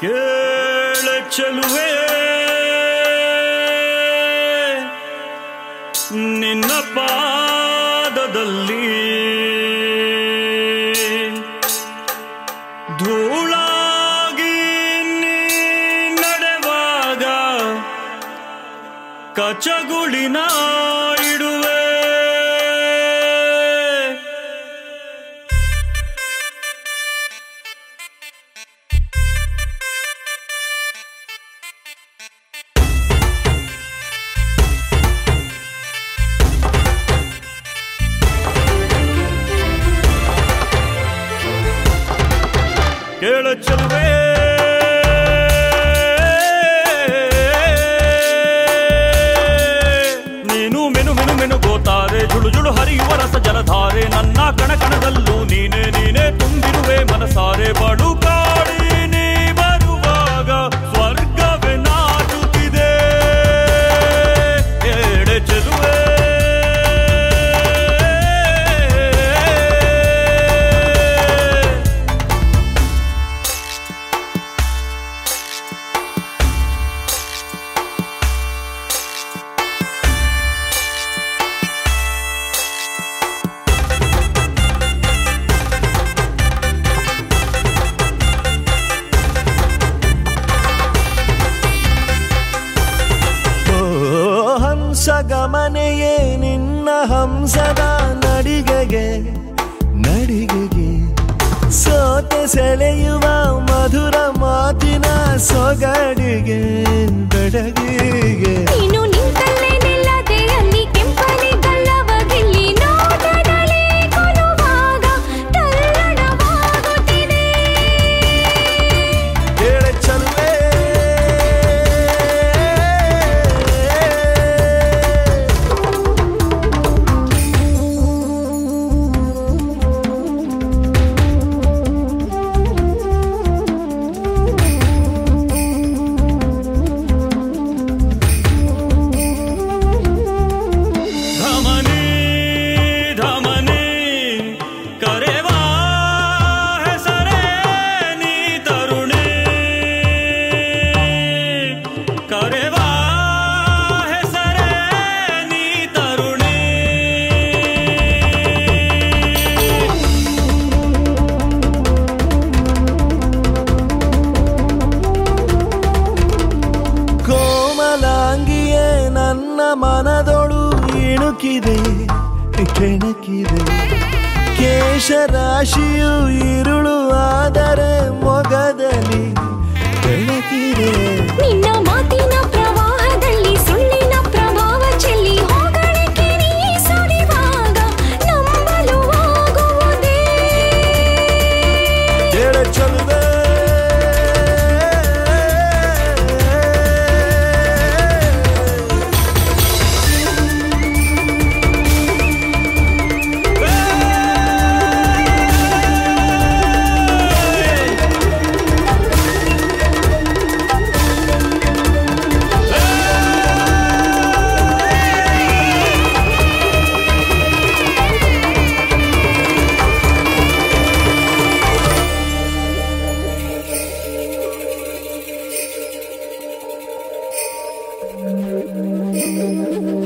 ಕೇಳ ಚೆಲುವೆ. ನಿನ್ನ ಪಾದದಲ್ಲಿ ಧೂಳಾಗಿ ನಡೆವಾಗ ಕಚಗುಳಿನ ಇಡುವೆ ಕೇಳ ಚೆಲುವೆ ನೀನು ಮೆನು ಮೆನು ಮೆನು ಗೋತಾರೆ ಜುಳು ಜುಳು ಹರಿಯುವ ರಸ ಜಲಧಾರೆ ನನ್ನ ಹಂಸ ಗಮನೆಯೇ ನಿನ್ನ ಹಂಸದ ನಡಿಗೆಗೆ ನಡಿಗೆಗೆ ಸೋತೆ ಸೆಳೆಯುವ ಮಧುರ ಮಾತಿನ ಸೊಗಡಿಗೆ ಬೆಡಗಿಗೆ. ಮನದೊಳು ಇಣುಕಿದೆ ಕೆಣಕಿದೆ. ಕೇಶರಾಶಿಯು Uhum.